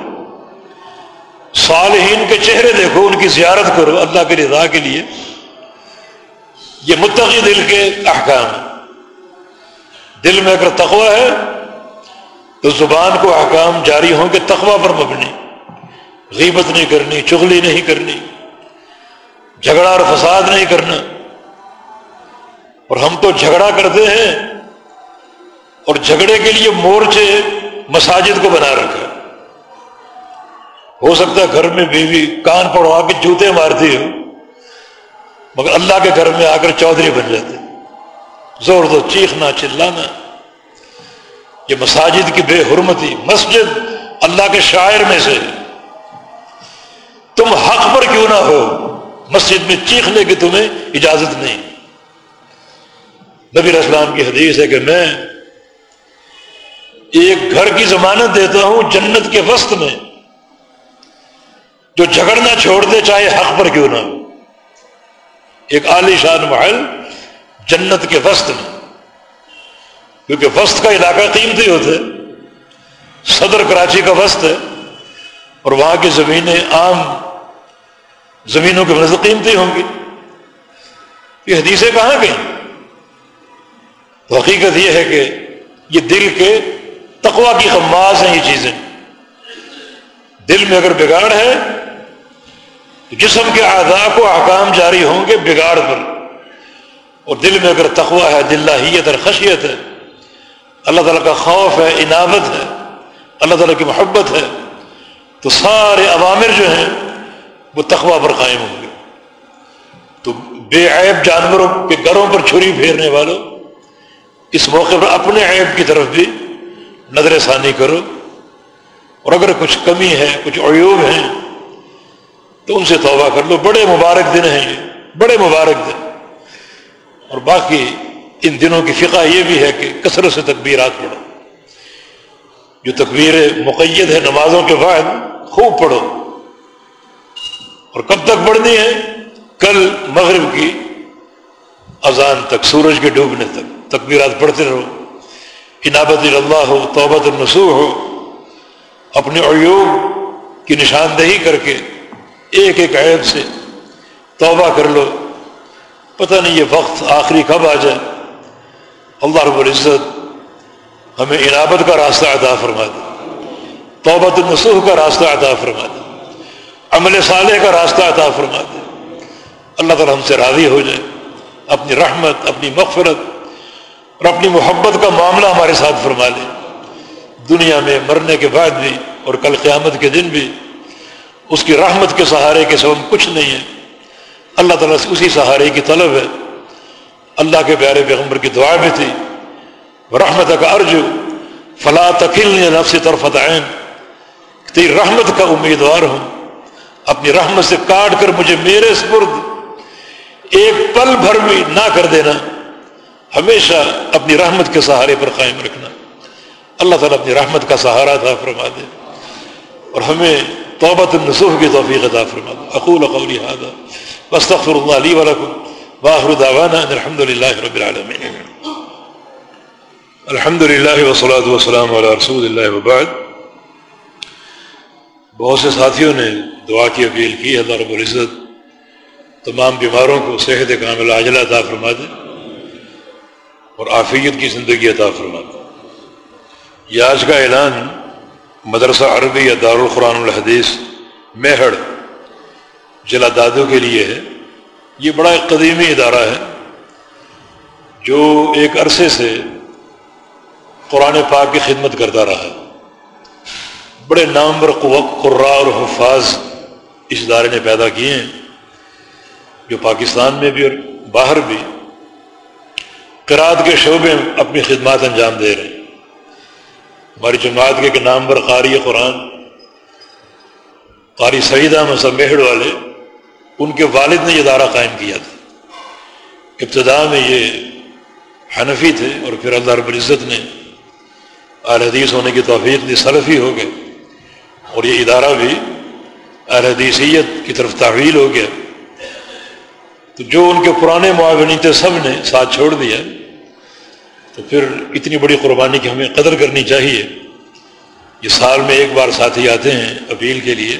صالحین کے چہرے دیکھو، ان کی زیارت کرو اللہ کے رضا کے لیے۔ یہ متقی دل کے احکام ہیں۔ دل میں اگر تقوی ہے، تو زبان کو احکام جاری ہوں کہ تقوی پر مبنی۔ غیبت نہیں کرنی، چغلی نہیں کرنی۔ جھگڑا اور فساد نہیں کرنا۔ اور ہم تو جھگڑا کرتے ہیں اور جھگڑے کے لیے مورچے مساجد کو بنا رکھا۔ ہو سکتا ہے گھر میں بیوی کان پڑوا کے جوتے مارتی ہو، مگر اللہ کے گھر میں آ کر چودھری بن جاتے زور دو، چیخنا، چلانا۔ یہ مساجد کی بے حرمتی، مسجد اللہ کے شاعر میں سے۔ تم حق پر کیوں نہ ہو، مسجد میں چیخنے کی تمہیں اجازت نہیں۔ نبی اسلام کی حدیث ہے کہ میں ایک گھر کی ضمانت دیتا ہوں جنت کے وسط میں۔ جو جھگڑنا چھوڑ دے چاہے حق پر کیوں نہ ہو۔ ایک عالی شان محل جنت کے وسط میں۔ کیونکہ وسط کا علاقہ قیمتی ہوتا ہے۔ صدر کراچی کا وسط ہے۔ اور وہاں کی زمینیں عام زمینوں کے نظر قیمتی ہوں گی۔ یہ حدیثیں کہاں گئیں؟ حقیقت یہ ہے کہ یہ دل کے تقوا کی خماز ہیں یہ چیزیں۔ دل میں اگر بگاڑ ہے جسم کے اعضاء کو احکام جاری ہوں گے بگاڑ پر۔ اور دل میں اگر تقوا ہے، دل اور خشیت ہے، اللہ تعالیٰ کا خوف ہے، عنابت ہے، اللہ تعالیٰ کی محبت ہے، تو سارے عوامر جو ہیں، وہ تقوا پر قائم ہوں گے۔ تو بے عیب جانوروں کے گھروں پر چھری پھیرنے والوں، اس موقع پر اپنے عیب کی طرف بھی نظر ثانی کرو۔ اور اگر کچھ کمی ہے، کچھ عیوب ہیں تو ان سے توبہ کر لو۔ بڑے مبارک دن ہیں یہ۔ بڑے مبارک دن۔ اور باقی ان دنوں کی فقہ یہ بھی ہے کہ کثرت سے تکبیرات پڑھو۔ جو تکبیر مقید ہے نمازوں کے بعد، خوب پڑھو۔ اور کب تک پڑھنی ہے؟ کل مغرب کی اذان تک، سورج کے ڈوبنے تک۔ تکبیرات پڑھتے رہو۔ انابت اللہ ہو توبت النسوح ہو اپنے عیوب کی نشاندہی کر کے ایک ایک عیب سے توبہ کر لو۔ پتہ نہیں یہ وقت آخری کب آ جائے۔ اللہ رب العزت ہمیں انابت کا راستہ عطا فرما دے۔ توبت النسوح کا راستہ عطا فرما دے۔ عمل صالح کا راستہ عطا فرما دے۔ اللہ تعالیٰ ہم سے راضی ہو جائے۔ اپنی رحمت، اپنی مغفرت اور اپنی محبت کا معاملہ ہمارے ساتھ فرما لے۔ دنیا میں مرنے کے بعد بھی اور کل قیامت کے دن بھی اس کی رحمت کے سہارے کے سبب کچھ نہیں ہے۔ اللہ تعالیٰ سے اسی سہارے کی طلب ہے۔ اللہ کے پیارے پیغمبر کی دعا بھی تھی۔ رحمت کا ارج فلا تقل نفس طرف عین۔ تیری رحمت کا امیدوار ہوں۔ اپنی رحمت سے کاٹ کر مجھے میرے سپرد۔ ایک پل بھر بھی نہ کر دینا۔ ہمیشہ اپنی رحمت کے سہارے پر قائم رکھنا۔ اللہ تعالیٰ اپنی رحمت کا سہارا تھا فرما دے۔ اور ہمیں توبت النصوح کی توفیق عطا فرما دے اقول قولی هذا واستغفر الله لي ولكم واخر دعوانا ان الحمد لله رب العالمين. الحمد لله والصلاه والسلام على رسول الله وبعد. بہت سے ساتھیوں نے دعا کی، اپیل کی ہے اللہ رب العزت تمام بیماروں کو صحت کامل عاجلہ عطا فرما دے اور آفیت کی زندگی عطا فرما دے۔ یہ آج کا اعلان مدرسہ عربی یا دارالقرآن الحدیث میہڑ ضلع کے لیے ہے۔ یہ بڑا ایک قدیمی ادارہ ہے جو ایک عرصے سے قرآن پاک کی خدمت کرتا رہا۔ ہے بڑے نامور قرا اور حفاظ اس ادارے نے پیدا کیے ہیں، جو پاکستان میں بھی اور باہر بھی قرآد کے شعبے میں اپنی خدمات انجام دے رہے ہیں۔ ہماری جماعت کے نامور قاری قرآن، قاری سعید احمد والے، ان کے والد نے یہ ادارہ قائم کیا تھا۔ ابتدا میں یہ حنفی تھے اور پھر اللہ رب العزت نے حدیث ہونے کی توفیق دی سلفی ہو گئے۔ اور یہ ادارہ بھی حدیثیت کی طرف تعویل ہو گیا۔ تو جو ان کے پرانے معاونی تھے، سب نے ساتھ چھوڑ دیا۔ تو پھر اتنی بڑی قربانی کی ہمیں قدر کرنی چاہیے۔ یہ سال میں ایک بار ساتھی آتے ہیں اپیل کے لیے۔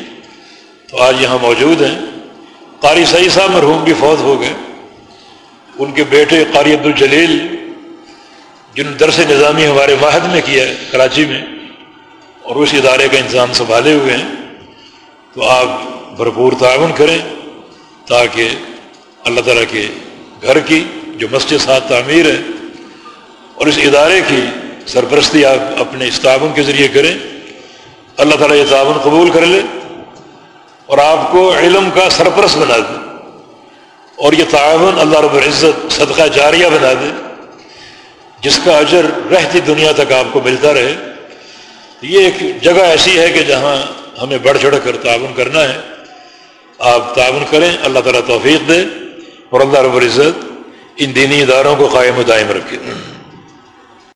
تو آج یہاں موجود ہیں۔ قاری سعید صاحب مرحوم بھی فوت ہو گئے۔ ان کے بیٹے قاری عبد الجلیل جن درس نظامی ہمارے واحد میں کیا ہے، کراچی میں، اور اس ادارے کا انتظام سنبھالے ہوئے ہیں۔ تو آپ بھرپور تعاون کریں تاکہ اللہ تعالیٰ کے گھر کی جو مسجد ساتھ تعمیر ہے اور اس ادارے کی سرپرستی آپ اپنے اس تعاون کے ذریعے کریں۔ اللہ تعالیٰ یہ تعاون قبول کر لے اور آپ کو علم کا سرپرست بنا دے اور یہ تعاون اللہ رب العزت صدقہ جاریہ بنا دے جس کا اجر رہتی دنیا تک آپ کو ملتا رہے۔ یہ ایک جگہ ایسی ہے کہ جہاں ہمیں بڑھ چڑھ کر تعاون کرنا ہے۔ آپ تعاون کریں، اللہ تعالیٰ توفیق دے اور اللہ رب العزت ان دینی اداروں کو قائم و دائم رکھے۔